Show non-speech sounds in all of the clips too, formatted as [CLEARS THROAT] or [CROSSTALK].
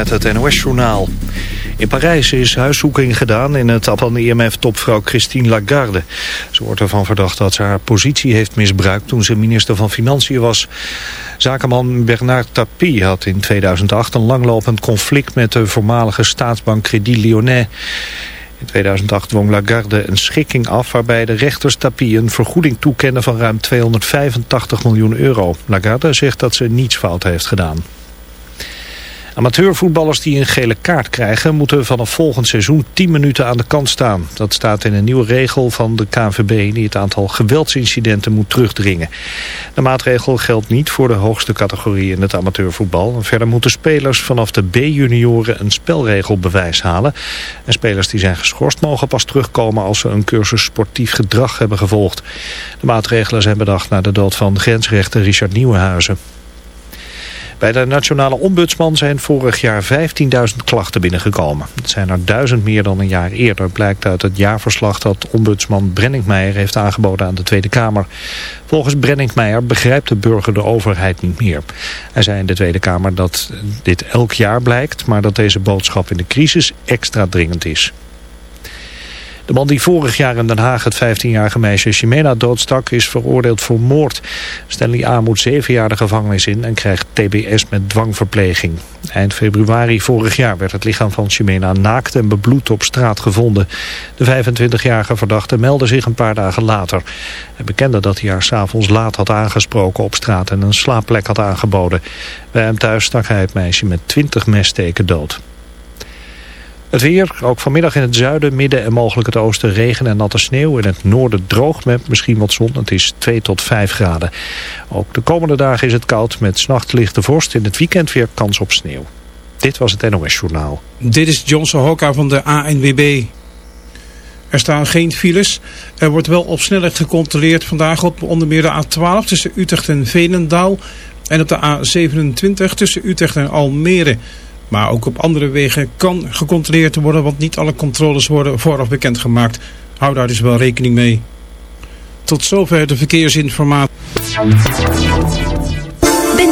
Met het NOS-journaal. In Parijs is huiszoeking gedaan in het van IMF-topvrouw Christine Lagarde. Ze wordt ervan verdacht dat ze haar positie heeft misbruikt toen ze minister van Financiën was. Zakenman Bernard Tapie had in 2008 een langlopend conflict met de voormalige staatsbank Crédit Lyonnais. In 2008 dwong Lagarde een schikking af waarbij de rechters Tapie een vergoeding toekennen van ruim 285 miljoen euro. Lagarde zegt dat ze niets fout heeft gedaan. Amateurvoetballers die een gele kaart krijgen... moeten vanaf volgend seizoen 10 minuten aan de kant staan. Dat staat in een nieuwe regel van de KNVB... die het aantal geweldsincidenten moet terugdringen. De maatregel geldt niet voor de hoogste categorie in het amateurvoetbal. Verder moeten spelers vanaf de B-junioren een spelregelbewijs halen. En spelers die zijn geschorst mogen pas terugkomen... als ze een cursus sportief gedrag hebben gevolgd. De maatregelen zijn bedacht na de dood van grensrechter Richard Nieuwenhuizen. Bij de Nationale Ombudsman zijn vorig jaar 15.000 klachten binnengekomen. Het zijn er duizend meer dan een jaar eerder, blijkt uit het jaarverslag dat ombudsman Brenningmeijer heeft aangeboden aan de Tweede Kamer. Volgens Brenningmeijer begrijpt de burger de overheid niet meer. Hij zei in de Tweede Kamer dat dit elk jaar blijkt, maar dat deze boodschap in de crisis extra dringend is. De man die vorig jaar in Den Haag het 15-jarige meisje Chimena doodstak is veroordeeld voor moord. Stanley A. moet zeven jaar de gevangenis in en krijgt TBS met dwangverpleging. Eind februari vorig jaar werd het lichaam van Chimena naakt en bebloed op straat gevonden. De 25-jarige verdachte meldde zich een paar dagen later. Hij bekende dat hij haar s'avonds laat had aangesproken op straat en een slaapplek had aangeboden. Bij hem thuis stak hij het meisje met 20 messteken dood. Het weer, ook vanmiddag in het zuiden, midden en mogelijk het oosten regen en natte sneeuw. In het noorden droog met misschien wat zon. Het is 2 tot 5 graden. Ook de komende dagen is het koud met s'nacht lichte vorst. In het weekend weer kans op sneeuw. Dit was het NOS Journaal. Dit is Johnson Hokka van de ANWB. Er staan geen files. Er wordt wel op snelheid gecontroleerd vandaag op onder meer de A12 tussen Utrecht en Veenendaal. En op de A27 tussen Utrecht en Almere. Maar ook op andere wegen kan gecontroleerd worden, want niet alle controles worden vooraf bekendgemaakt. Hou daar dus wel rekening mee. Tot zover de verkeersinformatie.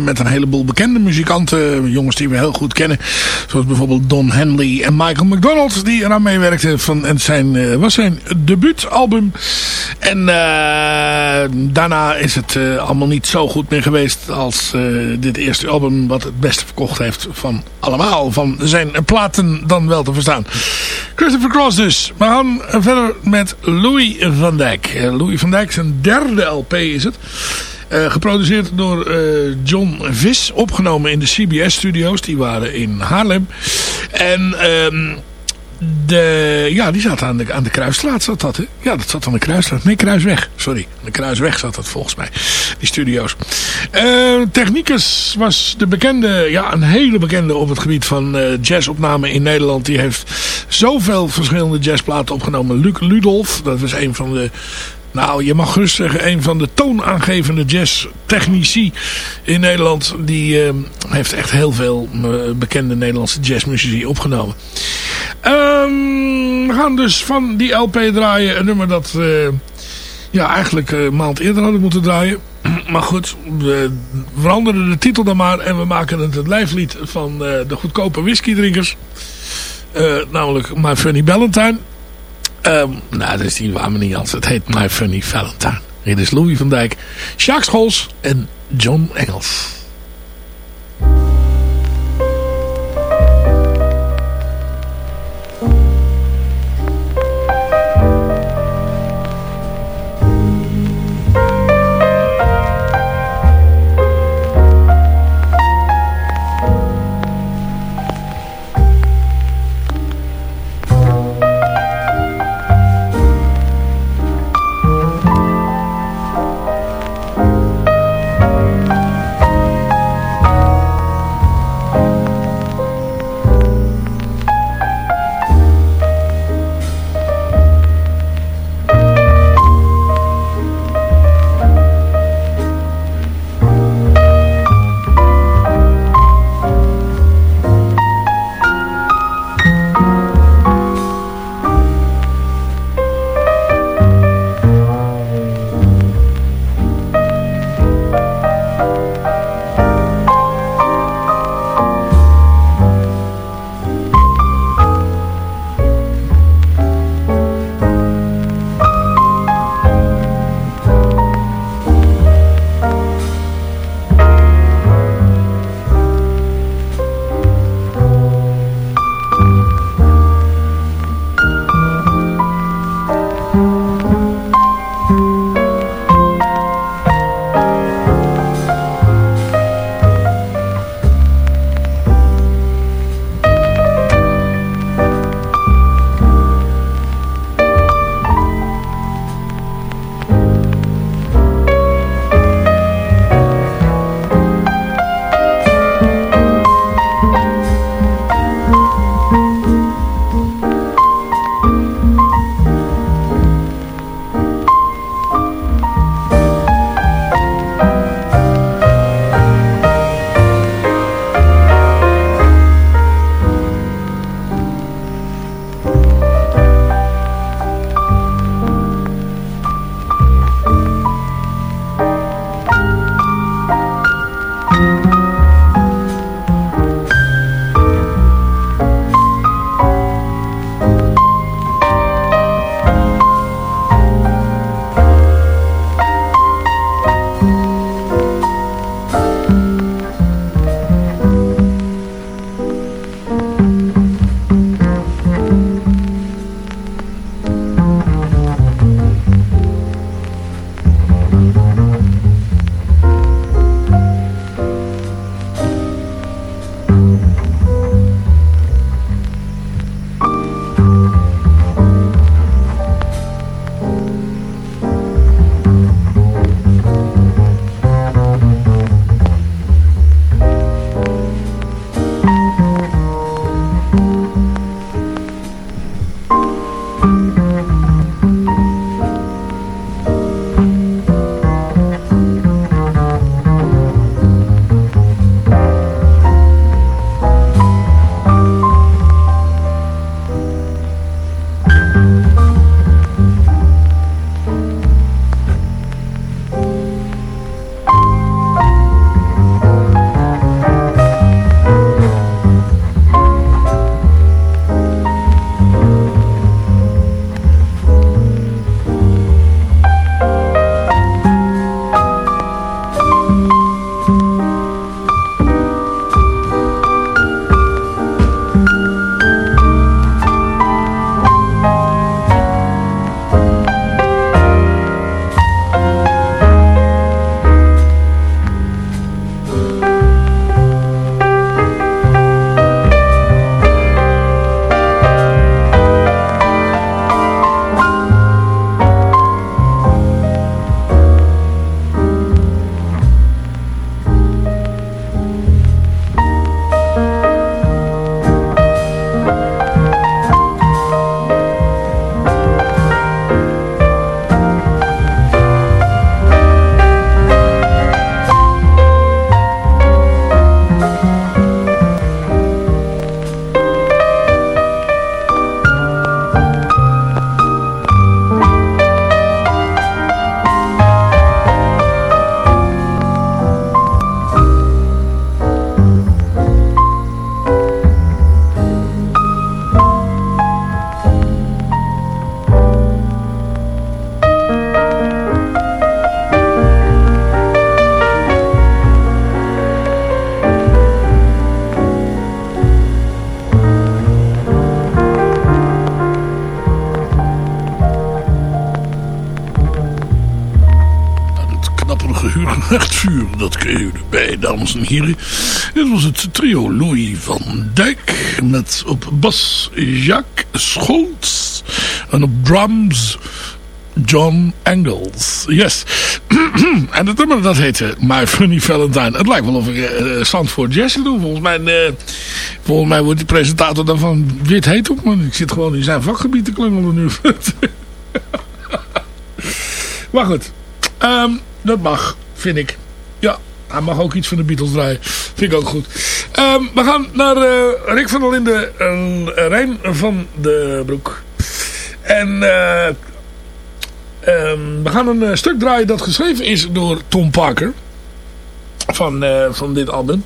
Met een heleboel bekende muzikanten, jongens die we heel goed kennen, zoals bijvoorbeeld Don Henley en Michael McDonald, die eraan meewerkten. Van, en zijn, eh, was zijn debuutalbum. En eh, daarna is het eh, allemaal niet zo goed meer geweest als dit eerste album, wat het beste verkocht heeft van allemaal, van zijn platen dan wel te verstaan. Christopher Cross dus. We gaan verder met Louis van Dijk. Louis van Dijk, zijn derde LP is het. Eh, geproduceerd door eh, John Vis. Opgenomen in de CBS-studio's. Die waren in Haarlem. En ehm, de, ja, die zat aan de, aan de Kruisstraat. Zat dat, hè? Ja, dat zat aan de Kruisstraat. Nee, Kruisweg. Sorry. Aan de Kruisweg zat dat volgens mij. Die studio's. Eh Technicus was de bekende, ja, een hele bekende op het gebied van eh jazzopname in Nederland. Die heeft zoveel verschillende jazzplaten opgenomen. Luc Ludolf, dat was een van de Nou, je mag gerust zeggen, een van de toonaangevende jazztechnici in Nederland. Die eh, heeft echt heel veel eh, bekende Nederlandse jazzmuzici opgenomen. Ehm, we gaan dus van die LP draaien. Een nummer dat eh, ja, eigenlijk een maand eerder hadden moeten draaien. [CLEARS THROAT] Maar goed, we veranderen de titel dan maar. En we maken het het lijflied van de goedkope whiskydrinkers. namelijk My Funny Valentine. Ehm, nou, dat is die niet als. Het heet My Funny Valentine. Dit is Louis van Dijk, Jacques Scholz en John Engels. Heren. Dit was het trio Louis van Dijk. Met op bas Jacques Scholz. En op drums John Engels. Yes. [CLEARS THROAT] en het nummer dat heette My Funny Valentine. Het lijkt wel of ik uh, Zandvoort Jazz doe. Volgens mij, uh, volgens mij wordt die presentator dan van wit heet op. Man. Ik zit gewoon in zijn vakgebied te klungelen nu. [LAUGHS] maar goed. Um, dat mag, vind ik. Ja, hij mag ook iets van de Beatles draaien. Vind ik ook goed. Um, we gaan naar uh, Rick van der Linden en Rijn van de Broek. En uh, um, we gaan een uh, stuk draaien dat geschreven is door Tom Parker. Van, van dit album.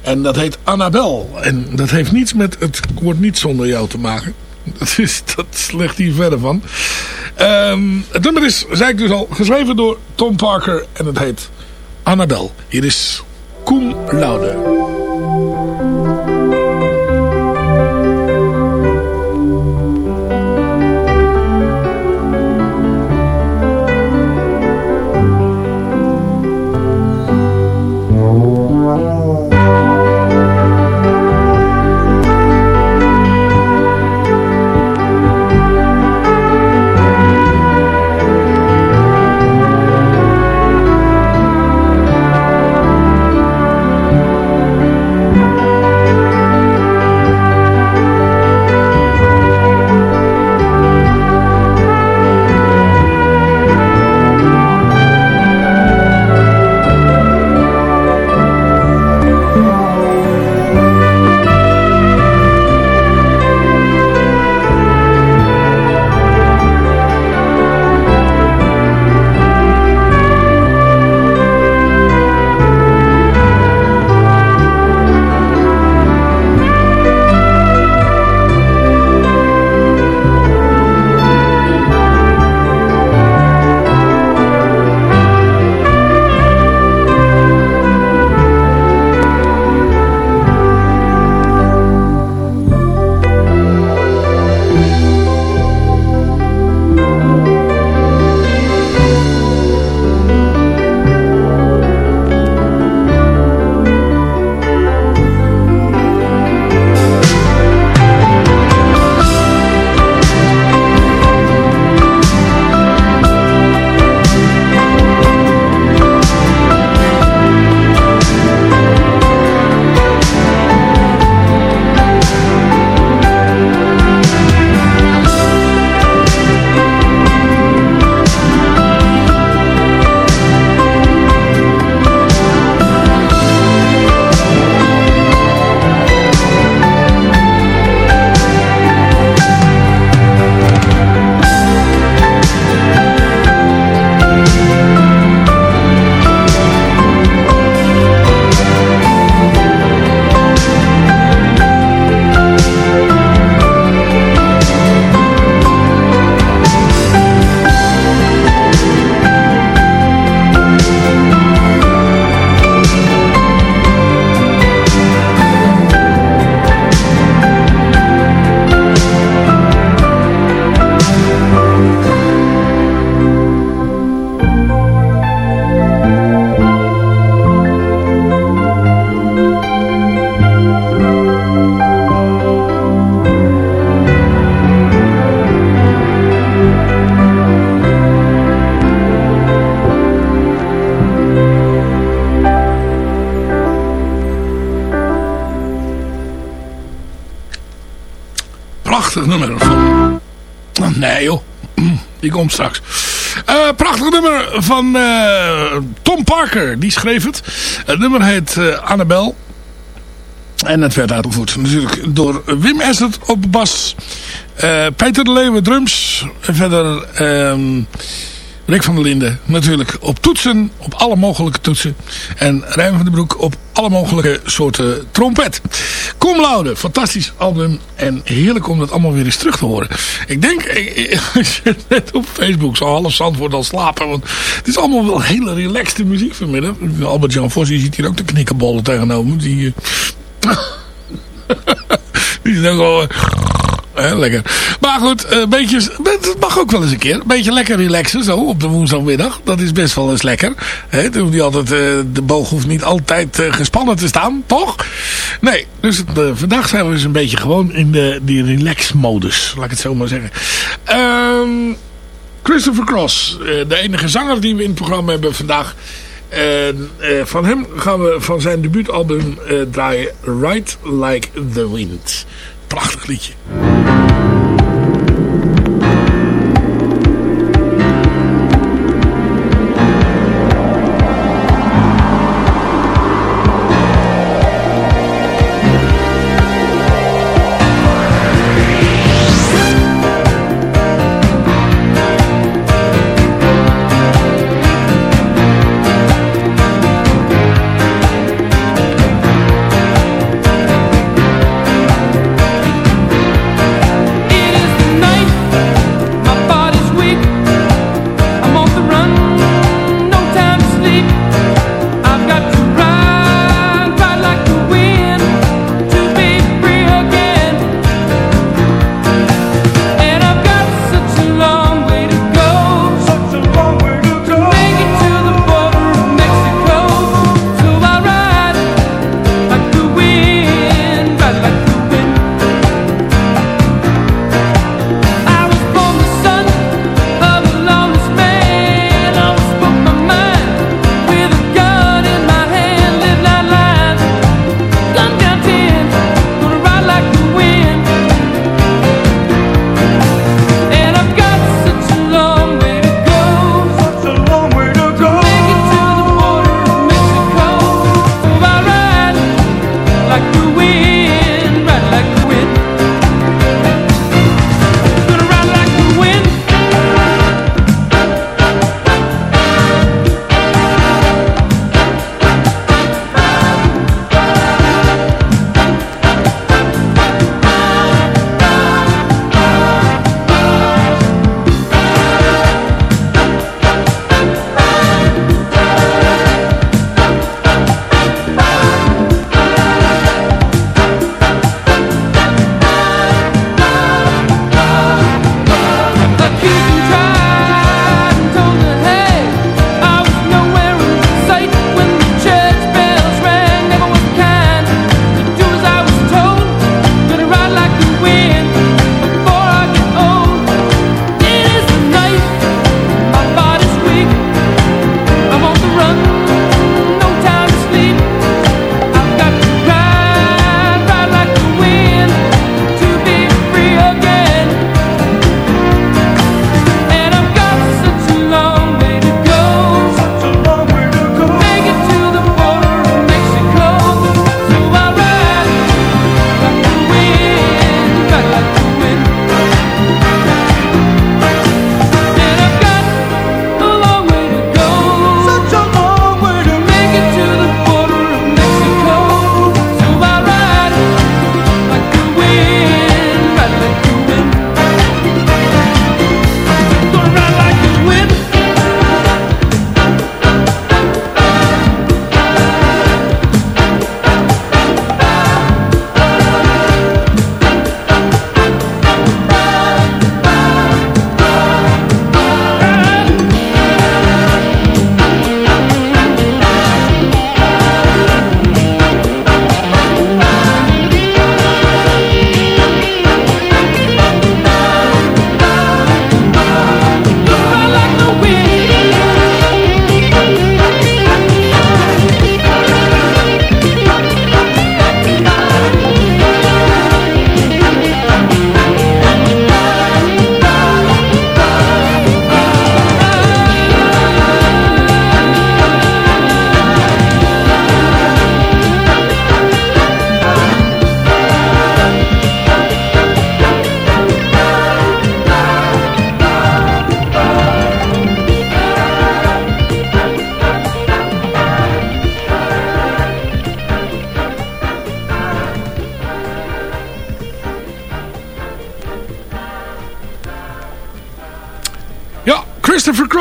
En dat heet Annabel. En dat heeft niets met het wordt niet zonder jou te maken. [LAUGHS] Dat, is, dat ligt hier verder van. Um, het nummer is, zei ik dus al, geschreven door Tom Parker. En het heet Annabel. Hier is Koen Laude. Komt straks. Uh, prachtig nummer van uh, Tom Parker, die schreef het. Het nummer heet uh, Annabel. En het werd uitgevoerd natuurlijk door Wim Essert op bas. Peter de Leeuwen drums. En verder... Um, Rick van der Linden natuurlijk op toetsen, op alle mogelijke toetsen. En Rijn van den Broek op alle mogelijke soorten trompet. Kom Laude, fantastisch album en heerlijk om dat allemaal weer eens terug te horen. Ik denk, ik, zit [LAUGHS] net op Facebook, zo half Zandvoort al slapen. Want het is allemaal wel hele relaxte muziek vanmiddag. Albert-Jan Vos, die ziet hier ook de knikkenbollen tegenover. Die, [LAUGHS] die is wel... lekker. Maar goed, een beetje, het mag ook wel eens een keer. Een beetje lekker relaxen zo op de woensdagmiddag. Dat is best wel eens lekker. Hè, hoeft altijd, eh, de boog hoeft niet altijd eh, gespannen te staan, toch? Nee, dus eh, vandaag zijn we dus een beetje gewoon in de, die relax-modus. Laat ik het zo maar zeggen. Ehm... Christopher Cross, eh, de enige zanger die we in het programma hebben vandaag. Eh, van hem gaan we van zijn debuutalbum eh, draaien Ride Like the Wind. Prachtig liedje.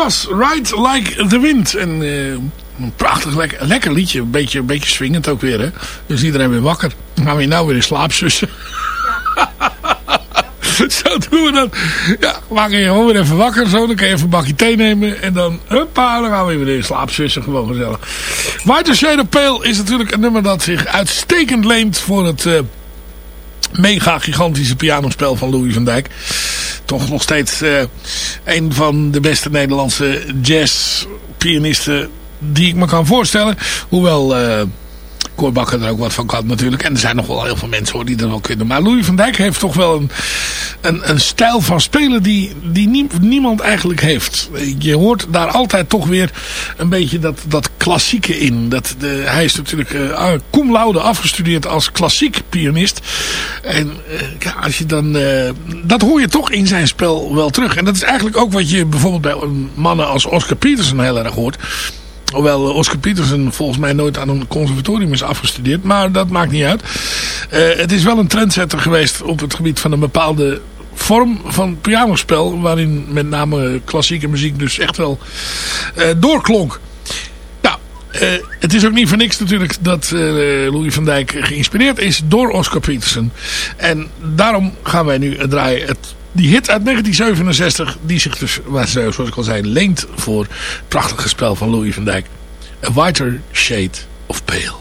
Ride Like the Wind. En eh, een prachtig lekker, lekker liedje. Een beetje, een beetje swingend ook weer. Hè? Dus iedereen weer wakker. Gaan we nou weer in slaap zussen. [LAUGHS] zo doen we dat. Ja, maak je gewoon weer even wakker. Zo, dan kan je even een bakje thee nemen. En dan, huppa, dan gaan we weer in slaap zussen. Gewoon gezellig. White Shade of Pale is natuurlijk een nummer dat zich uitstekend leent voor het... eh, mega gigantische pianospel van Louis van Dijk. Toch nog steeds eh, een van de beste Nederlandse jazzpianisten die ik me kan voorstellen. Hoewel eh Cor Bakker er ook wat van kan natuurlijk. En er zijn nog wel heel veel mensen hoor, die dat wel kunnen. Maar Louis van Dijk heeft toch wel een, een, een stijl van spelen die, die nie- niemand eigenlijk heeft. Je hoort daar altijd toch weer een beetje dat, dat klassieke in. Dat de, hij is natuurlijk eh cum laude afgestudeerd als klassiek pianist. En eh, ja, als je dan, eh, dat hoor je toch in zijn spel wel terug. En dat is eigenlijk ook wat je bijvoorbeeld bij mannen als Oscar Peterson heel erg hoort. Hoewel Oscar Peterson volgens mij nooit aan een conservatorium is afgestudeerd. Maar dat maakt niet uit. Het is wel een trendsetter geweest op het gebied van een bepaalde vorm van pianospel. Waarin met name klassieke muziek dus echt wel doorklonk. Eh, het is ook niet voor niks natuurlijk dat eh, Louis van Dijk geïnspireerd is door Oscar Peterson. En daarom gaan wij nu draaien het die hit uit 1967, die zich dus, zoals ik al zei, leent voor het prachtige spel van Louis van Dijk. A Whiter Shade of Pale.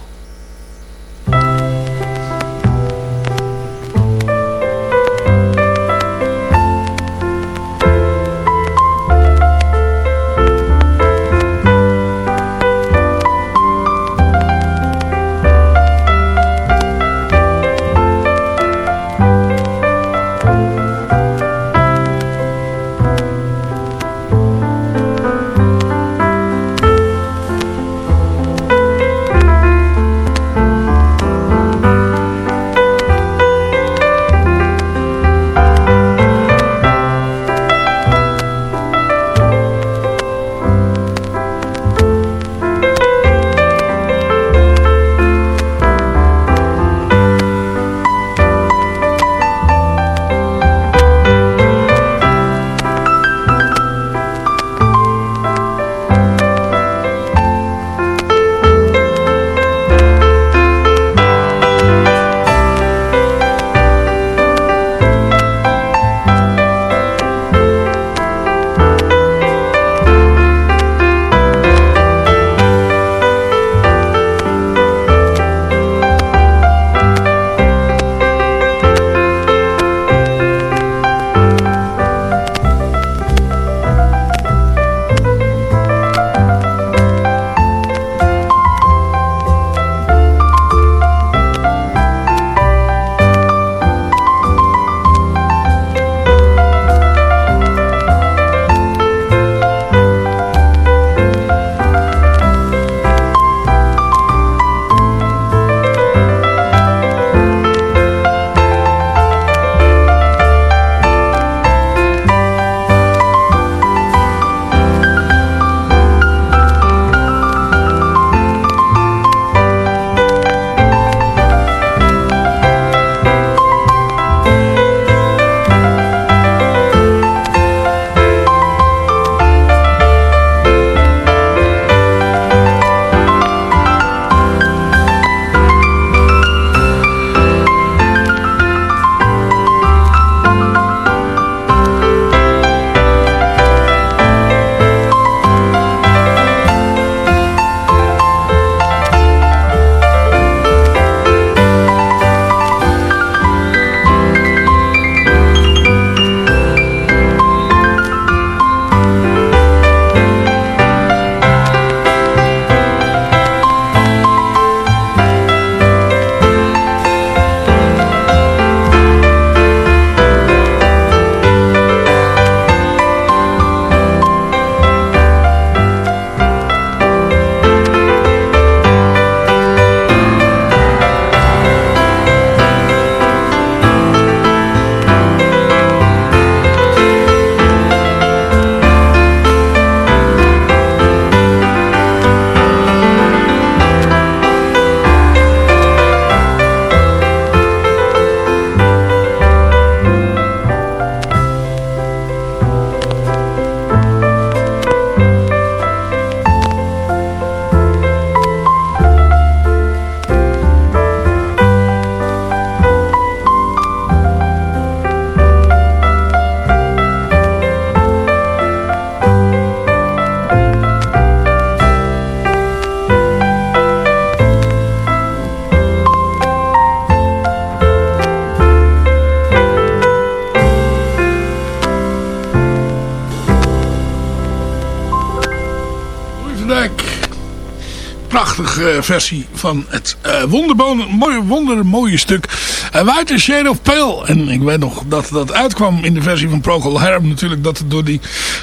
Prachtige versie van het uh, wonderbone, mooie, wondermooie stuk uh, White Shade of Pale. En ik weet nog dat dat uitkwam in de versie van Procol Harum natuurlijk. Dat het door die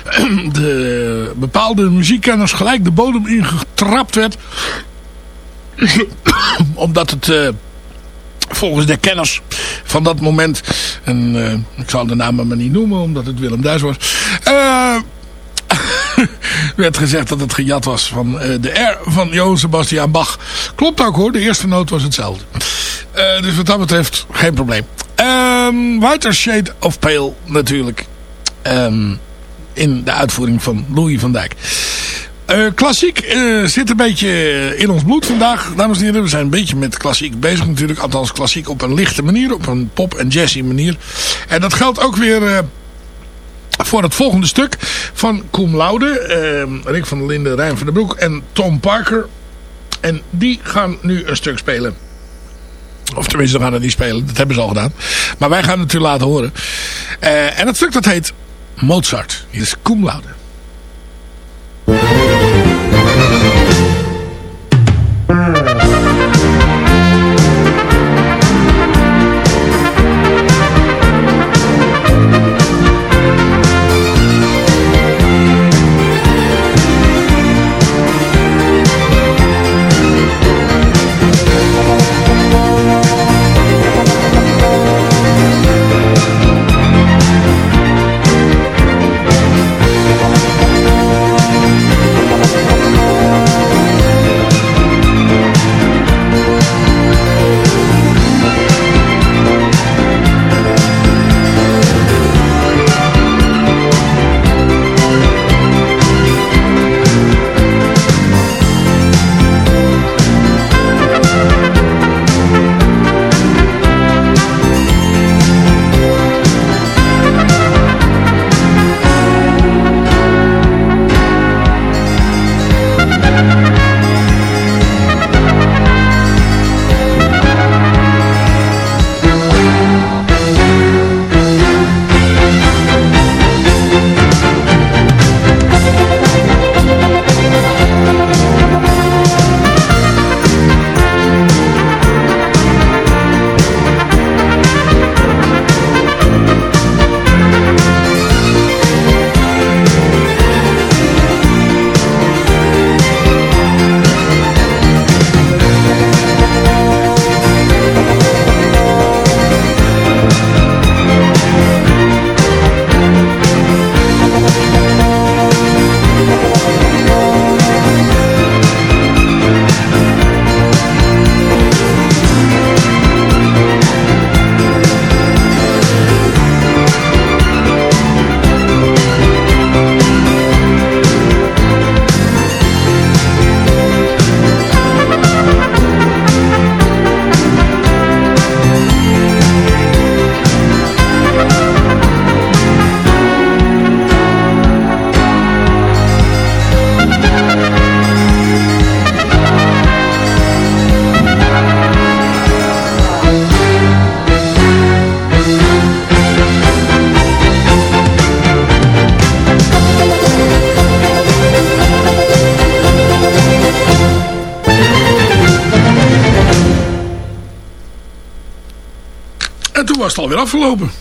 [CLEARS THROAT] de bepaalde muziekkenners gelijk de bodem ingetrapt werd. [CLEARS THROAT] Omdat het... Volgens de kenners van dat moment. En ik zal de namen maar niet noemen, omdat het Willem Duis was. [LAUGHS] Werd gezegd dat het gejat was van uh, de R van Johann Sebastian Bach. Klopt ook hoor, de eerste noot was hetzelfde. dus wat dat betreft geen probleem. Um, Whiter Shade of Pale natuurlijk. Um, in de uitvoering van Louis van Dijk. Uh, klassiek zit een beetje in ons bloed vandaag, dames en heren. We zijn een beetje met klassiek bezig natuurlijk. Althans klassiek op een lichte manier, op een pop- en jazzy manier. En dat geldt ook weer voor het volgende stuk van Koem Laude. Rick van der Linden, Rijn van der Broek en Tom Parker. En die gaan nu een stuk spelen. Of tenminste, ze gaan het niet spelen. Dat hebben ze al gedaan. Maar wij gaan het natuurlijk laten horen. en het stuk dat heet Mozart. Hier is Koem Laude. Afgelopen.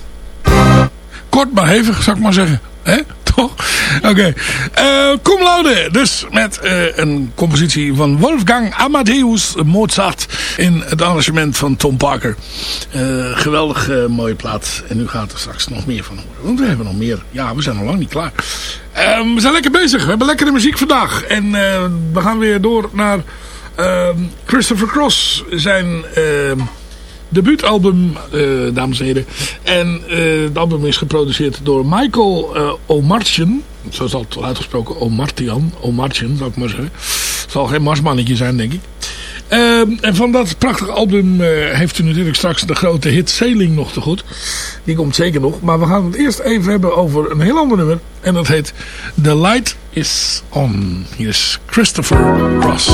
Kort maar hevig, zou ik maar zeggen. hè? [LAUGHS] Toch? Oké. Okay. Uh, Cum laude. Dus met uh, een compositie van Wolfgang Amadeus Mozart. In het arrangement van Tom Parker. Uh, geweldig mooie plaat. En u gaat er straks nog meer van horen. Want we hebben nog meer. Ja, we zijn nog lang niet klaar. we zijn lekker bezig. We hebben lekkere muziek vandaag. En we gaan weer door naar Christopher Cross. Zijn debuutalbum, uh, dames en heren. En uh, het album is geproduceerd door Michael uh, Omartian. Zo zal het wel uitgesproken. Omartian. Omartian, zou ik maar zeggen. Zal geen marsmannetje zijn, denk ik. en van dat prachtige album heeft u natuurlijk straks de grote hit Sailing nog te goed. Die komt zeker nog. Maar we gaan het eerst even hebben over een heel ander nummer. En dat heet The Light is On. Hier is Christopher Cross.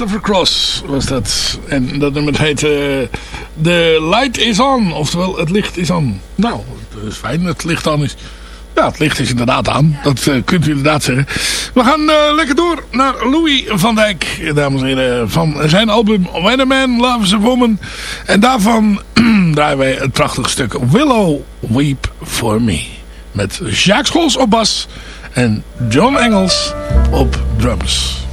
Christopher Cross was dat. En dat nummer heet eh, The Light is On. Oftewel, het licht is aan. Nou, dat is fijn, het licht aan is. Ja, het licht is inderdaad aan. Dat eh, kunt u inderdaad zeggen. We gaan eh, lekker door naar Louis van Dijk, dames en heren. Van zijn album When a Man Loves a Woman. En daarvan [CLEARS THROAT] draaien wij het prachtige stuk Willow Weep For Me. Met Jacques Scholz op bas en John Engels op drums.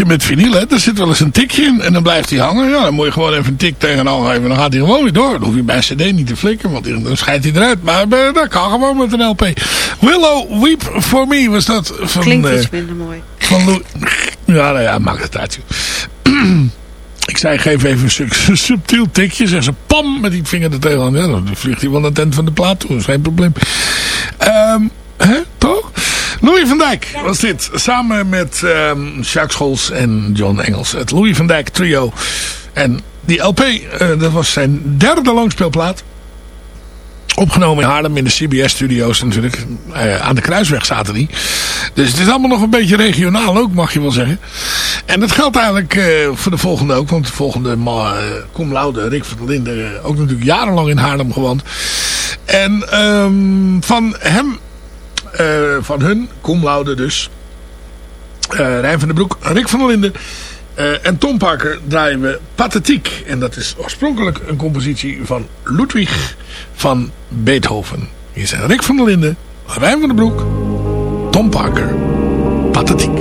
Je met vinyl, hè. Er zit wel eens een tikje in en dan blijft hij hangen. Ja, dan moet je gewoon even een tik tegenaan geven. Dan gaat hij gewoon weer door. Dan hoef je bij een cd niet te flikken, want dan scheidt hij eruit. Maar eh, dat kan gewoon met een LP. Willow Weep For Me was dat van... Klinkt iets minder mooi. van Lou ja, nou ja, maakt het uit. [CLEARS THROAT] Ik zei, geef even een sub- [LAUGHS] subtiel tikje. Zeg ze, pam, met die vinger er tegenaan. Ja, dan vliegt hij wel naar het eind van de plaat toe. Dat is geen probleem. Ehm hè, toch? Louis van Dijk was dit. Samen met ehm Jacques Scholz en John Engels. Het Louis van Dijk trio. En die LP, eh, dat was zijn derde langspeelplaat. Opgenomen in Haarlem in de CBS-studio's natuurlijk. Eh, aan de Kruisweg zaten die. Dus het is allemaal nog een beetje regionaal ook, mag je wel zeggen. En dat geldt eigenlijk eh, voor de volgende ook. Want de volgende eh, cum laude, Rick van der Linden, ook natuurlijk jarenlang in Haarlem gewoond. En ehm, van hem, eh, van hun, cum laude dus, eh Rijn van den Broek, Rick van der Linden eh, en Tom Parker draaien we Pathetiek. En dat is oorspronkelijk een compositie van Ludwig van Beethoven. Hier zijn Rick van der Linden, Rijn van den Broek, Tom Parker, Pathetiek.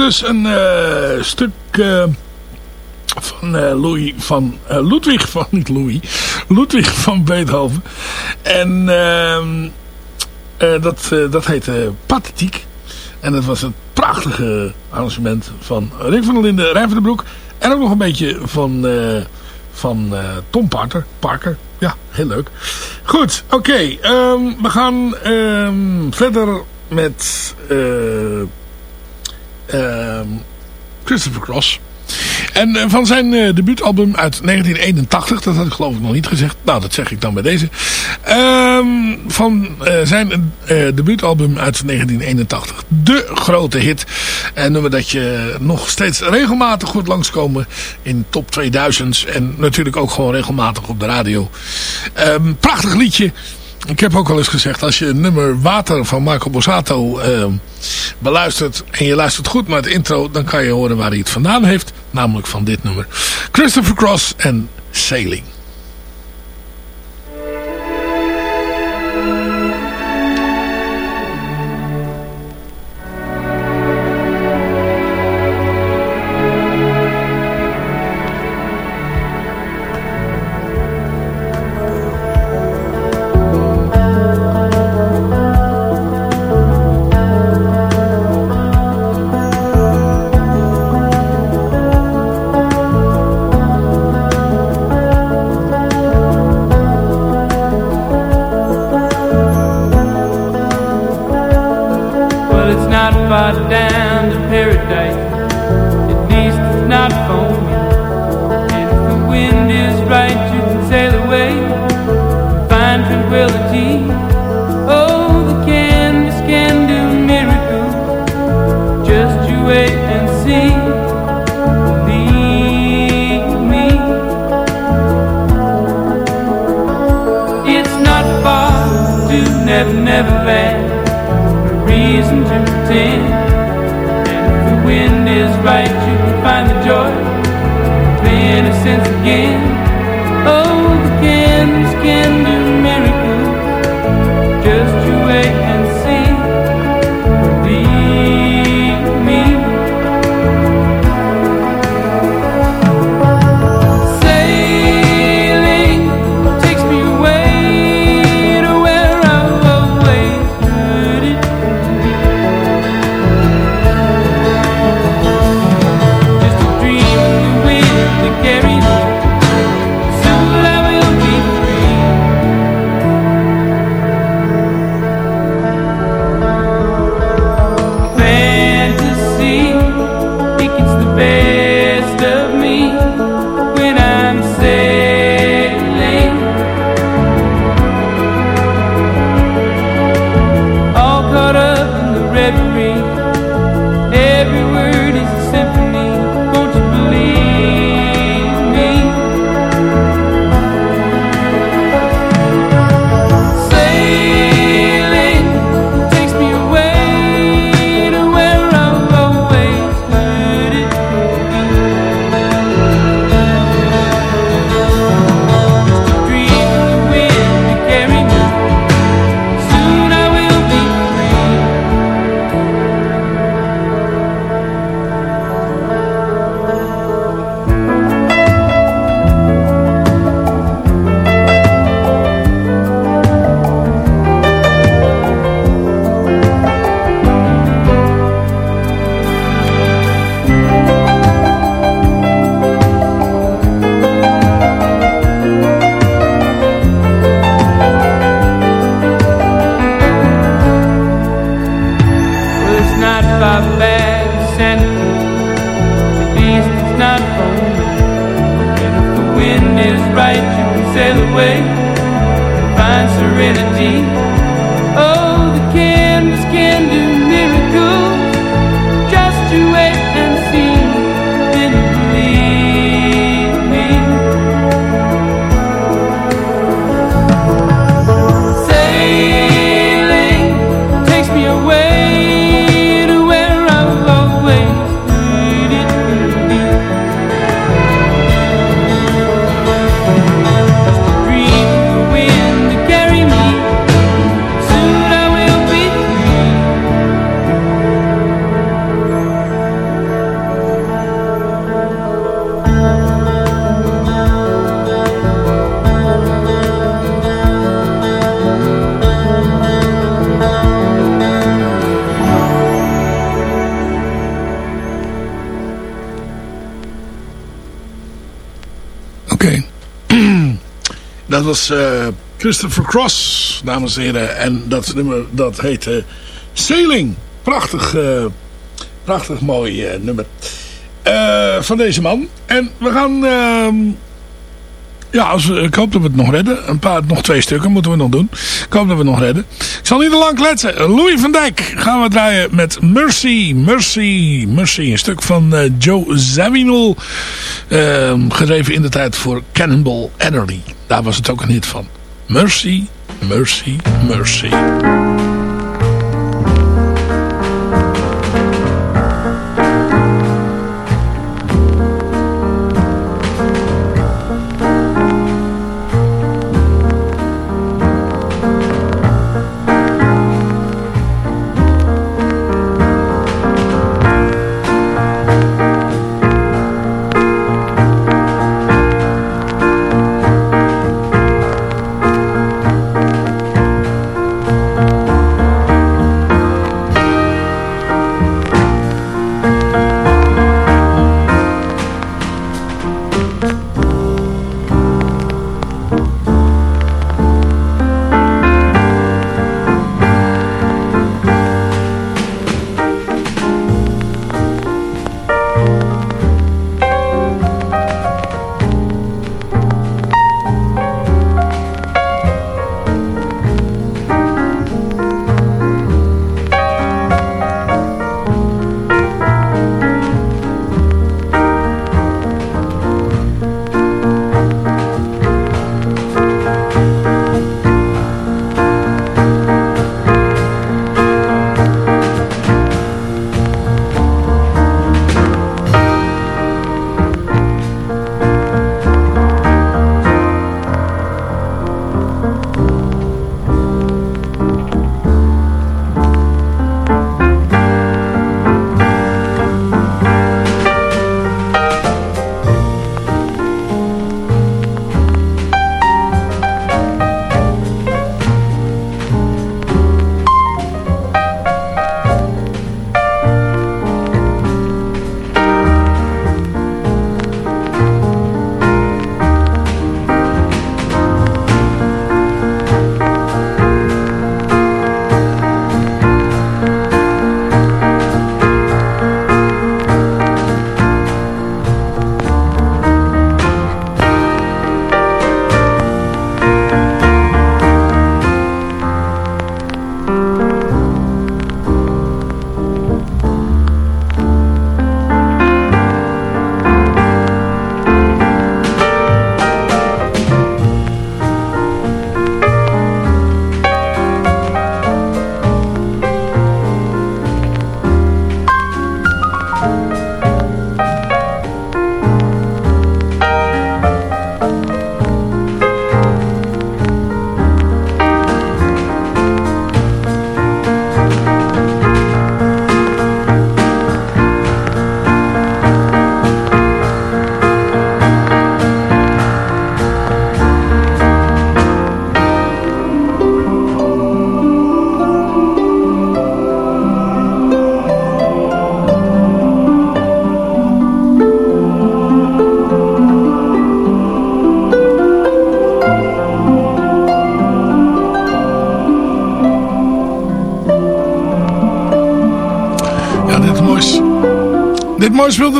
Dus een eh, stuk eh, van eh, Louis van Ludwig van [LAUGHS] niet Louis Ludwig van Beethoven en ehm, eh, dat, dat heette Pathetiek en dat was een prachtige arrangement van Rick van der Linden, Rijn van den Broek en ook nog een beetje van, van Tom Parker, Parker. Ja, heel leuk. Goed, oké. ehm, we gaan ehm, verder met Christopher Cross. En eh, van zijn eh, debuutalbum uit 1981, dat had ik geloof ik nog niet gezegd. Nou, dat zeg ik dan bij deze. Ehm, van eh, zijn eh, debuutalbum uit 1981. De grote hit. En nummer dat je nog steeds regelmatig goed langskomen in top 2000's. En natuurlijk ook gewoon regelmatig op de radio. Ehm, prachtig liedje. Ik heb ook al eens gezegd, als je nummer Water van Marco Borsato ehm, beluistert en je luistert goed naar het intro, dan kan je horen waar hij het vandaan heeft. Namelijk van dit nummer. Christopher Cross en Sailing. Right, you can find the joy. of Innocence again. Is right, you can sail away. And find serenity. Oh, the canvas was eh, Christopher Cross, dames en heren. En dat nummer, dat heet eh, Sailing. Prachtig, eh, prachtig mooi eh, nummer. Van deze man. En we gaan... ja, als ik hoop dat we het nog redden. Een paar, nog twee stukken moeten we nog doen. Ik hoop dat we het nog redden. Ik zal niet te lang kletsen. Louis van Dijk gaan we draaien met Mercy. Mercy. Mercy. Een stuk van eh, Joe Zawinul. ehm, geschreven in de tijd voor Cannonball Adderley. Daar was het ook een hit van. Mercy, Mercy, Mercy.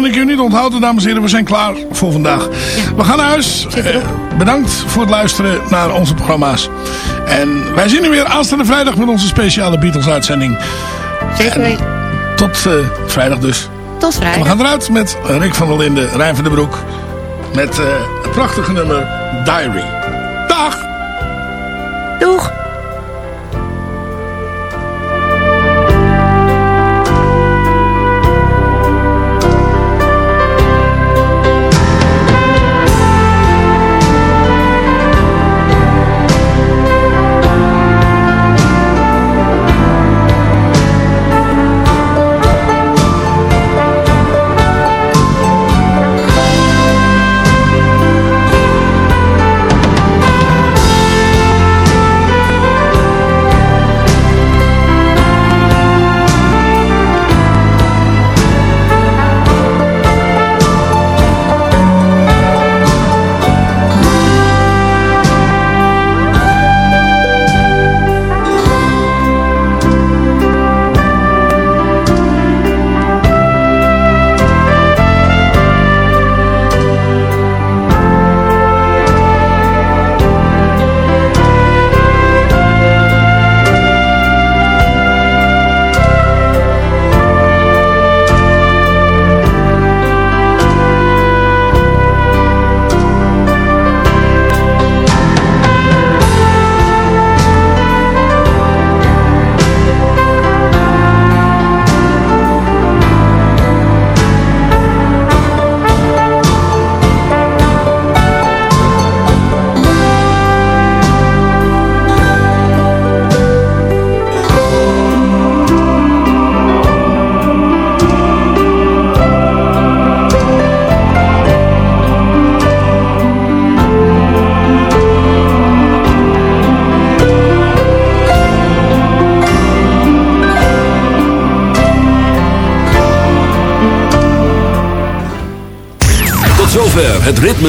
Ik u niet onthouden, dames en heren. We zijn klaar voor vandaag. We gaan naar huis. Eh, bedankt voor het luisteren naar onze programma's. En wij zien u weer aanstaande vrijdag met onze speciale Beatles-uitzending. Zeker weten. Tot eh, vrijdag dus. Tot vrijdag. We gaan eruit met Rick van der Linden, Rijn van den Broek. Met eh, het prachtige nummer Diary.